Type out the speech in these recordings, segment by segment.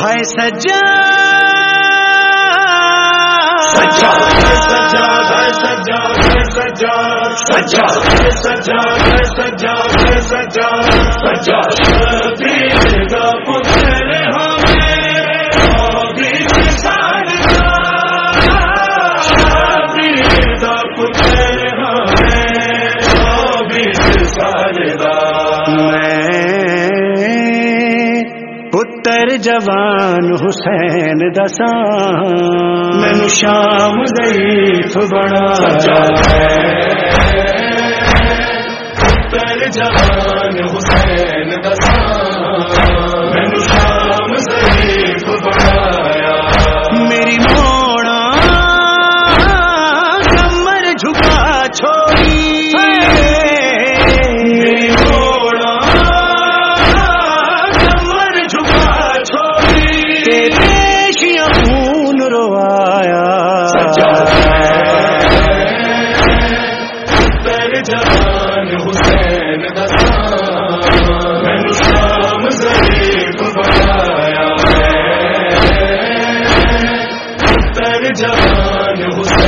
ہے سجا سجا سجا سجا سجا سجا سجا سجا سجا جوان حسین دساں مینو شام ضعیف بنا۔ جوان حسین۔ جو ہوتا ہے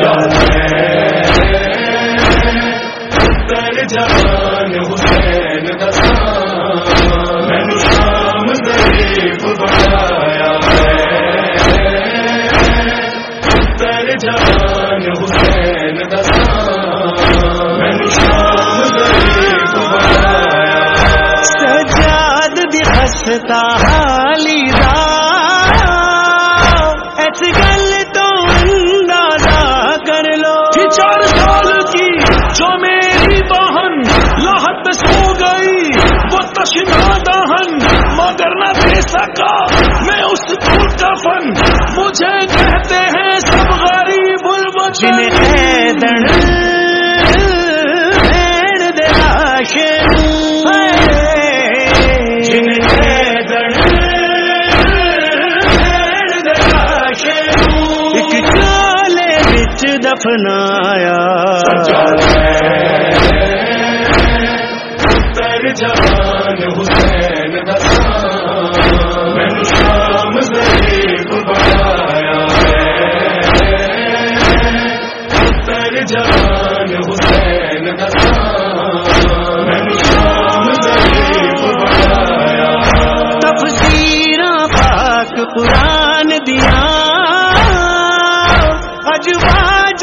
جان حسین جن ایدن بین دے عاشق جن چالے وچ دفنایا جان حسین۔ جان حسین پاک قرآن دیا۔ اجواج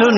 حال